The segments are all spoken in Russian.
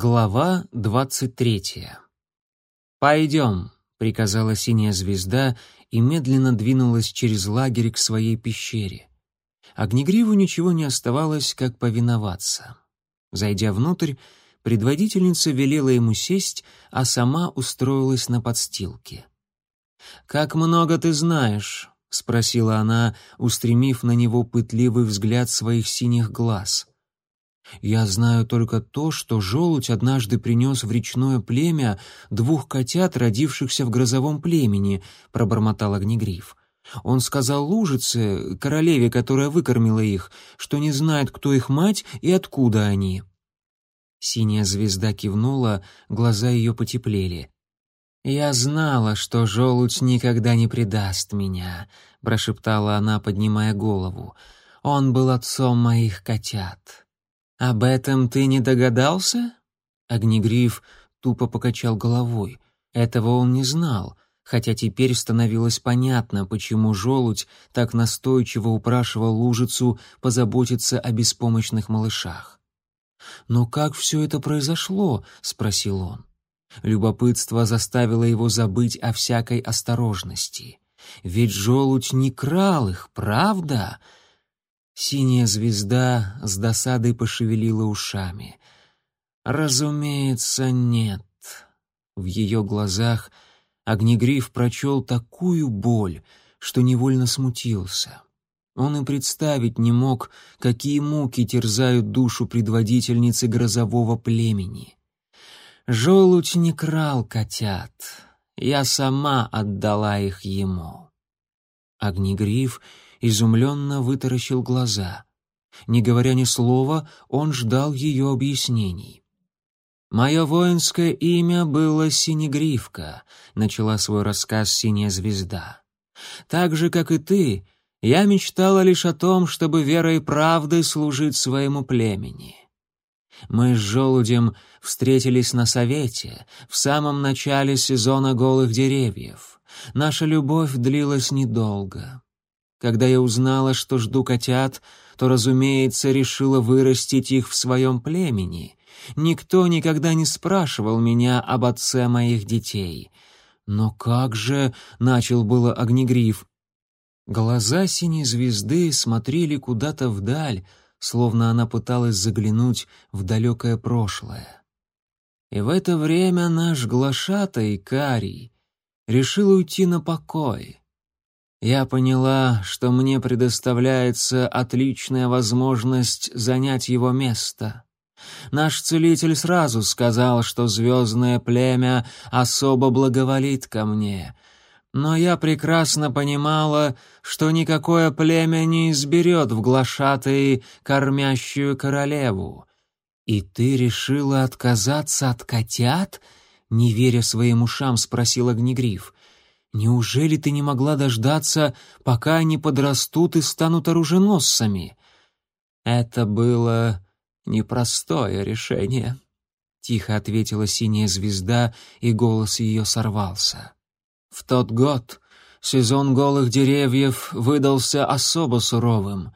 Глава двадцать третья. «Пойдем», — приказала синяя звезда и медленно двинулась через лагерь к своей пещере. Огнегриву ничего не оставалось, как повиноваться. Зайдя внутрь, предводительница велела ему сесть, а сама устроилась на подстилке. «Как много ты знаешь?» — спросила она, устремив на него пытливый взгляд своих синих глаз — я знаю только то, что желудь однажды принес в речное племя двух котят, родившихся в грозовом племени, пробормотал Огнегриф. Он сказал лужице, королеве, которая выкормила их, что не знает, кто их мать и откуда они. Синяя звезда кивнула, глаза ее потеплели. «Я знала, что желудь никогда не предаст меня», — прошептала она, поднимая голову. «Он был отцом моих котят». «Об этом ты не догадался?» Огнегриф тупо покачал головой. Этого он не знал, хотя теперь становилось понятно, почему желудь так настойчиво упрашивал лужицу позаботиться о беспомощных малышах. «Но как все это произошло?» — спросил он. Любопытство заставило его забыть о всякой осторожности. Ведь желудь не крал их, правда? Синяя звезда с досадой пошевелила ушами. «Разумеется, нет». В ее глазах Огнегриф прочел такую боль, что невольно смутился. Он и представить не мог, какие муки терзают душу предводительницы грозового племени. «Желудь не крал котят, я сама отдала их ему». Огнегриф — изумленно вытаращил глаза. Не говоря ни слова, он ждал ее объяснений. «Мое воинское имя было Синегривка», — начала свой рассказ «Синяя звезда». «Так же, как и ты, я мечтала лишь о том, чтобы верой и правдой служить своему племени. Мы с Желудем встретились на совете в самом начале сезона голых деревьев. Наша любовь длилась недолго. Когда я узнала, что жду котят, то, разумеется, решила вырастить их в своем племени. Никто никогда не спрашивал меня об отце моих детей. Но как же, — начал было Огнегриф. Глаза синей звезды смотрели куда-то вдаль, словно она пыталась заглянуть в далекое прошлое. И в это время наш глашатай Карий решил уйти на покой. Я поняла, что мне предоставляется отличная возможность занять его место. Наш целитель сразу сказал, что звездное племя особо благоволит ко мне, но я прекрасно понимала, что никакое племя не изберет в глашатые кормящую королеву. «И ты решила отказаться от котят?» — не веря своим ушам, спросил Огнегриф. Неужели ты не могла дождаться, пока они подрастут и станут оруженосцами? Это было непростое решение, тихо ответила синяя звезда, и голос ее сорвался. В тот год сезон голых деревьев выдался особо суровым.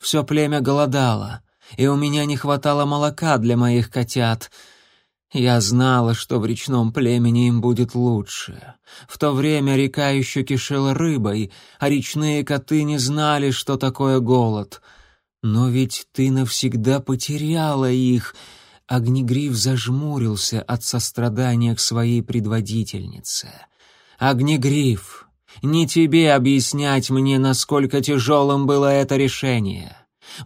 Все племя голодало, и у меня не хватало молока для моих котят — я знала, что в речном племени им будет лучше. В то время река еще кишела рыбой, а речные коты не знали, что такое голод. Но ведь ты навсегда потеряла их. Огнегриф зажмурился от сострадания к своей предводительнице. Огнегриф, не тебе объяснять мне, насколько тяжелым было это решение.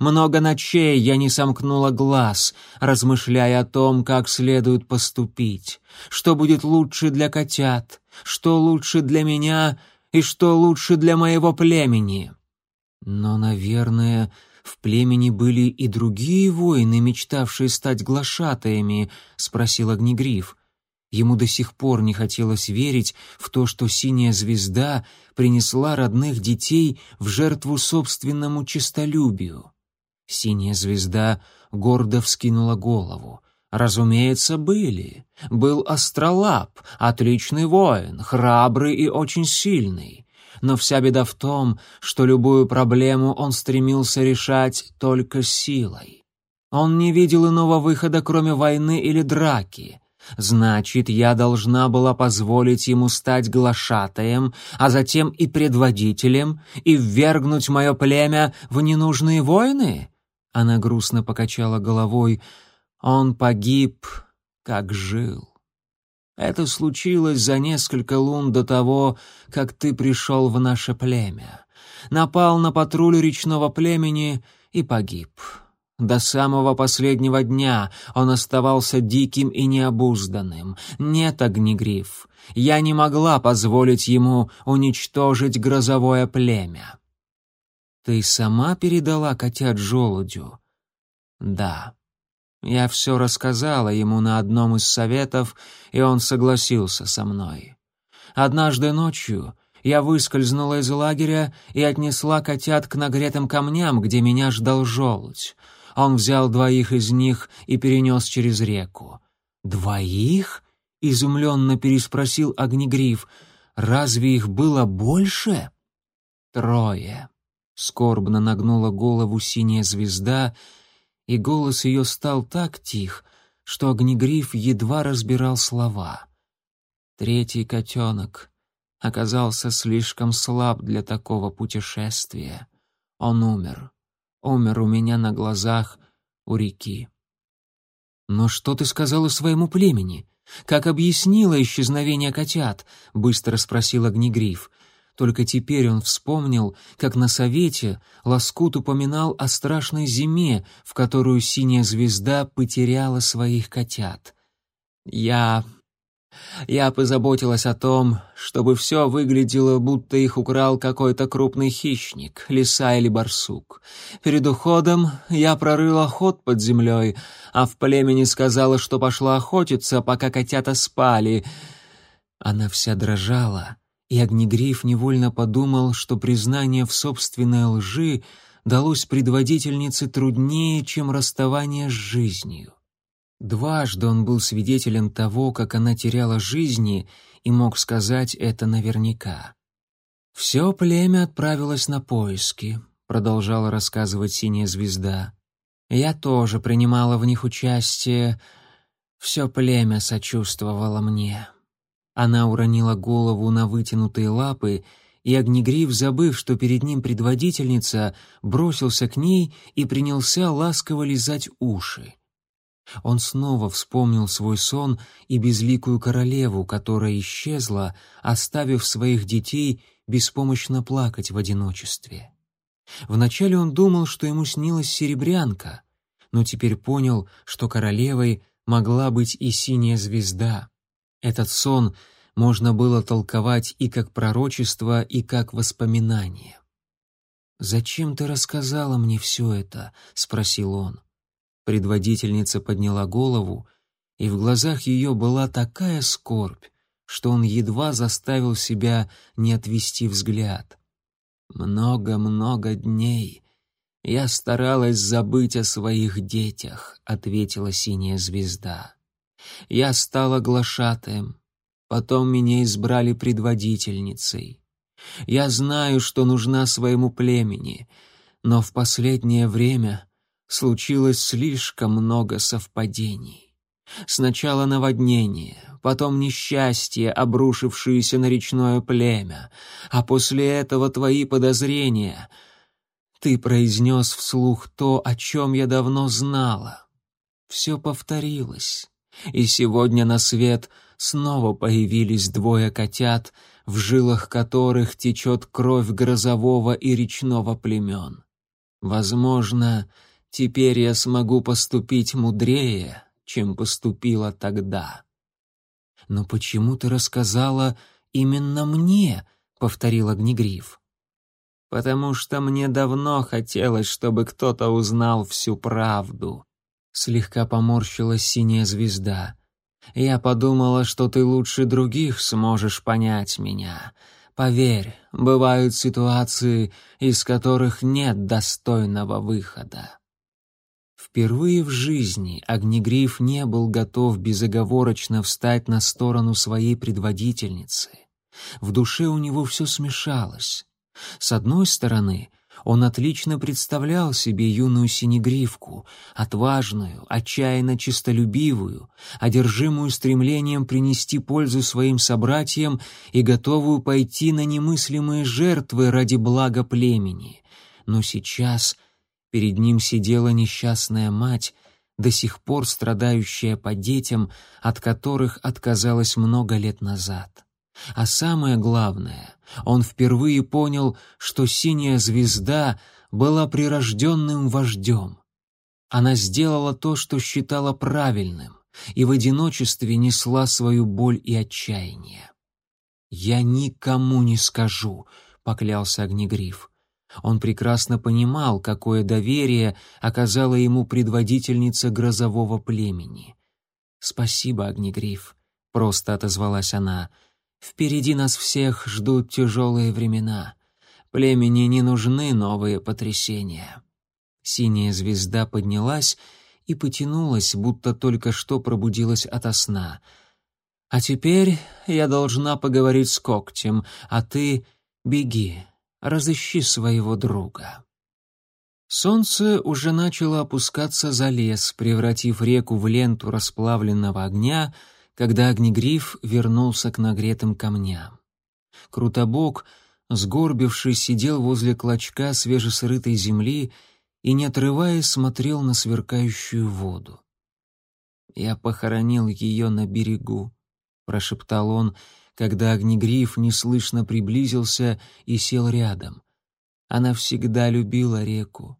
Много ночей я не сомкнула глаз, размышляя о том, как следует поступить, что будет лучше для котят, что лучше для меня и что лучше для моего племени. Но, наверное, в племени были и другие воины, мечтавшие стать глашатаями, спросил Огнегриф. Ему до сих пор не хотелось верить в то, что синяя звезда принесла родных детей в жертву собственному честолюбию. Синяя звезда гордо вскинула голову. Разумеется, были. Был Астролаб, отличный воин, храбрый и очень сильный. Но вся беда в том, что любую проблему он стремился решать только силой. Он не видел иного выхода, кроме войны или драки. Значит, я должна была позволить ему стать глашатаем, а затем и предводителем, и ввергнуть мое племя в ненужные войны? Она грустно покачала головой. Он погиб, как жил. Это случилось за несколько лун до того, как ты пришел в наше племя. Напал на патруль речного племени и погиб. До самого последнего дня он оставался диким и необузданным. Нет, Огнегриф, я не могла позволить ему уничтожить грозовое племя. Ты сама передала котят желудю? Да. Я все рассказала ему на одном из советов, и он согласился со мной. Однажды ночью я выскользнула из лагеря и отнесла котят к нагретым камням, где меня ждал желудь. Он взял двоих из них и перенес через реку. «Двоих?» — изумленно переспросил Огнегриф. «Разве их было больше?» «Трое». Скорбно нагнула голову синяя звезда, и голос ее стал так тих, что Огнегриф едва разбирал слова. Третий котенок оказался слишком слаб для такого путешествия. Он умер умер у меня на глазах у реки. «Но что ты сказала своему племени? Как объяснила исчезновение котят?» — быстро спросил Огнегриф. Только теперь он вспомнил, как на совете Лоскут упоминал о страшной зиме, в которую синяя звезда потеряла своих котят. «Я я позаботилась о том, чтобы все выглядело, будто их украл какой-то крупный хищник, лиса или барсук. Перед уходом я прорыла ход под землей, а в племени сказала, что пошла охотиться, пока котята спали. Она вся дрожала, и Огнегриф невольно подумал, что признание в собственной лжи далось предводительнице труднее, чем расставание с жизнью. Дважды он был свидетелем того, как она теряла жизни, и мог сказать это наверняка. «Все племя отправилось на поиски», — продолжала рассказывать синяя звезда. «Я тоже принимала в них участие. Все племя сочувствовало мне». Она уронила голову на вытянутые лапы, и Огнегриф, забыв, что перед ним предводительница, бросился к ней и принялся ласково лизать уши. Он снова вспомнил свой сон и безликую королеву, которая исчезла, оставив своих детей беспомощно плакать в одиночестве. Вначале он думал, что ему снилась серебрянка, но теперь понял, что королевой могла быть и синяя звезда. Этот сон можно было толковать и как пророчество, и как воспоминание. «Зачем ты рассказала мне все это?» — спросил он. Предводительница подняла голову, и в глазах ее была такая скорбь, что он едва заставил себя не отвести взгляд. «Много-много дней я старалась забыть о своих детях», — ответила синяя звезда. «Я стала глашатаем, потом меня избрали предводительницей. Я знаю, что нужна своему племени, но в последнее время случилось слишком много совпадений. Сначала наводнение, потом несчастье, обрушившееся на речное племя, а после этого твои подозрения. Ты произнес вслух то, о чем я давно знала. Все повторилось, и сегодня на свет снова появились двое котят, в жилах которых течет кровь грозового и речного племен. Возможно, Теперь я смогу поступить мудрее, чем поступила тогда. Но почему ты рассказала именно мне? повторил Огнегриф. Потому что мне давно хотелось, чтобы кто-то узнал всю правду. Слегка поморщилась синяя звезда. Я подумала, что ты лучше других сможешь понять меня. Поверь, бывают ситуации, из которых нет достойного выхода. Впервые в жизни Огнегриф не был готов безоговорочно встать на сторону своей предводительницы. В душе у него все смешалось. С одной стороны, Он отлично представлял себе юную синегривку, отважную, отчаянно чистолюбивую, одержимую стремлением принести пользу своим собратьям и готовую пойти на немыслимые жертвы ради блага племени. Но сейчас перед ним сидела несчастная мать, до сих пор страдающая по детям, от которых отказалась много лет назад. А самое главное, он впервые понял, что синяя звезда была прирожденным вождем. Она сделала то, что считала правильным, и в одиночестве несла свою боль и отчаяние. «Я никому не скажу», — поклялся Огнегриф. Он прекрасно понимал, какое доверие оказала ему предводительница грозового племени. «Спасибо, Огнегриф», — просто отозвалась она, — Впереди нас всех ждут тяжелые времена. Племени не нужны новые потрясения. Синяя звезда поднялась и потянулась, будто только что пробудилась ото сна. «А теперь я должна поговорить с когтем, а ты беги, разыщи своего друга». Солнце уже начало опускаться за лес, превратив реку в ленту расплавленного огня — когда Огнегриф вернулся к нагретым камням. Крутобок, сгорбившись, сидел возле клочка свежесрытой земли и, не отрываясь, смотрел на сверкающую воду. «Я похоронил ее на берегу», — прошептал он, когда Огнегриф неслышно приблизился и сел рядом. Она всегда любила реку.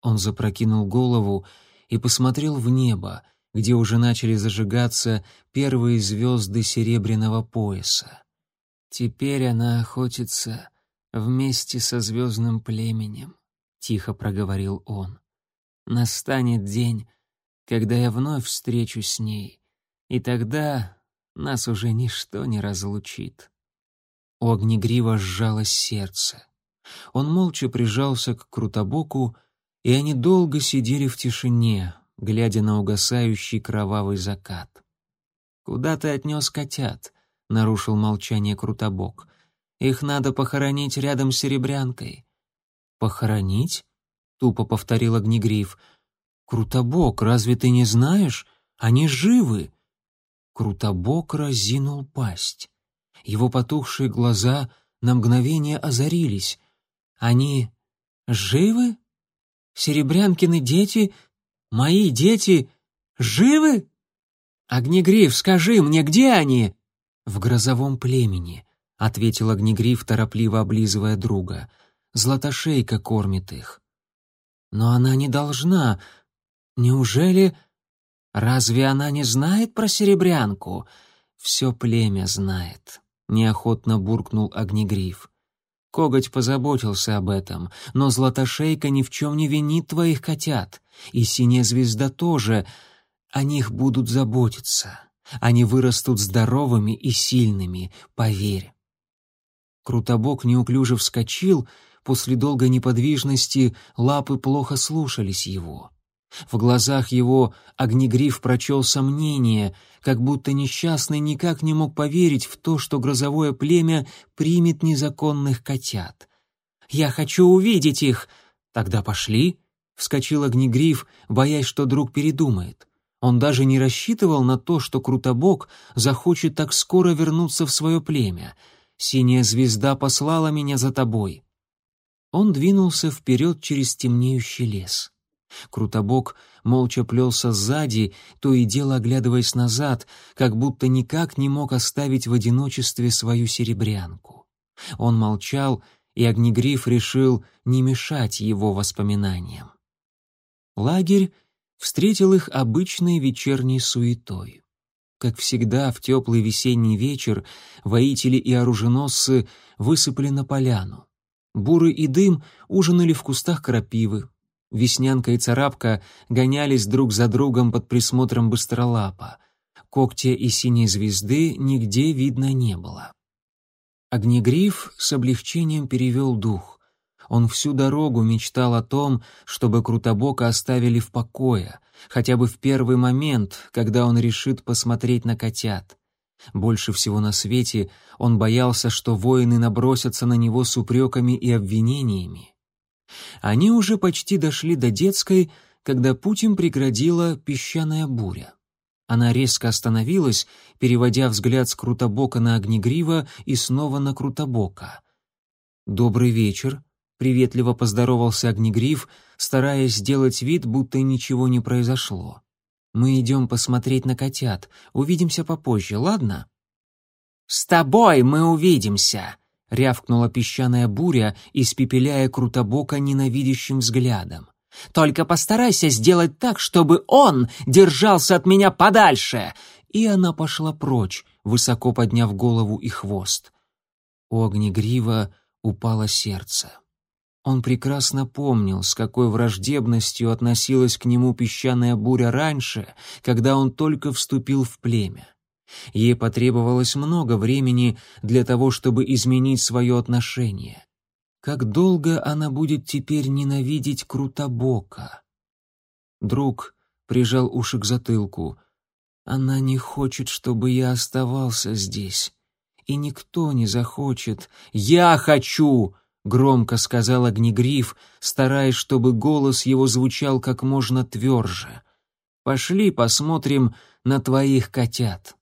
Он запрокинул голову и посмотрел в небо — где уже начали зажигаться первые звезды серебряного пояса. «Теперь она охотится вместе со звездным племенем», — тихо проговорил он. «Настанет день, когда я вновь встречусь с ней, и тогда нас уже ничто не разлучит». У Огнегрива сжалось сердце. Он молча прижался к Крутобоку, и они долго сидели в тишине, глядя на угасающий кровавый закат. «Куда ты отнес котят?» — нарушил молчание Крутобок. «Их надо похоронить рядом с серебрянкой». «Похоронить?» — тупо повторил Огнегриф. «Крутобок, разве ты не знаешь? Они живы!» Крутобок разинул пасть. Его потухшие глаза на мгновение озарились. «Они живы? Серебрянкины дети Мои дети живы? Огнегриф, скажи мне, где они? В грозовом племени, ответил Огнегриф, торопливо облизывая друга. Златошейка кормит их. Но она не должна. Неужели... Разве она не знает про серебрянку? Все племя знает, неохотно буркнул Огнегриф. Коготь позаботился об этом, но Златошейка ни в чем не винит твоих котят. И Синяя Звезда тоже. О них будут заботиться. Они вырастут здоровыми и сильными, поверь. Крутобок неуклюже вскочил, после долгой неподвижности лапы плохо слушались его. В глазах его огнегриф прочел сомнение, как будто несчастный никак не мог поверить в то, что грозовое племя примет незаконных котят. «Я хочу увидеть их!» «Тогда пошли!» — вскочил огнегриф, боясь, что друг передумает. Он даже не рассчитывал на то, что Крутобок захочет так скоро вернуться в свое племя. «Синяя звезда послала меня за тобой». Он двинулся вперед через темнеющий лес. Крутобок молча плелся сзади, то и дело оглядываясь назад, как будто никак не мог оставить в одиночестве свою серебрянку. Он молчал, и Огнегриф решил не мешать его воспоминаниям. Лагерь встретил их обычной вечерней суетой. Как всегда, в теплый весенний вечер воители и оруженосцы высыпали на поляну. Буры и дым ужинали в кустах крапивы, Веснянка и Царапка гонялись друг за другом под присмотром Быстролапа. Когтя и Синей Звезды нигде видно не было. Огнегриф с облегчением перевел дух. Он всю дорогу мечтал о том, чтобы Крутобока оставили в покое, хотя бы в первый момент, когда он решит посмотреть на котят. Больше всего на свете он боялся, что воины набросятся на него с упреками и обвинениями. Они уже почти дошли до детской, когда путь им преградила песчаная буря. Она резко остановилась, переводя взгляд с Крутобока на Огнегрива и снова на Крутобока. «Добрый вечер», — приветливо поздоровался Огнегрив, стараясь сделать вид, будто ничего не произошло. «Мы идем посмотреть на котят. Увидимся попозже, ладно?» «С тобой мы увидимся», — рявкнула песчаная буря, испепеляя Крутобока ненавидящим взглядом. «Только постарайся сделать так, чтобы он держался от меня подальше!» И она пошла прочь, высоко подняв голову и хвост. У Огнегрива упало сердце. Он прекрасно помнил, с какой враждебностью относилась к нему песчаная буря раньше, когда он только вступил в племя. Ей потребовалось много времени для того, чтобы изменить свое отношение. Как долго она будет теперь ненавидеть Крутобока? Друг прижал уши к затылку. Она не хочет, чтобы я оставался здесь. И никто не захочет. Я хочу! Громко сказал Огнегриф, стараясь, чтобы голос его звучал как можно тверже. «Пошли посмотрим на твоих котят».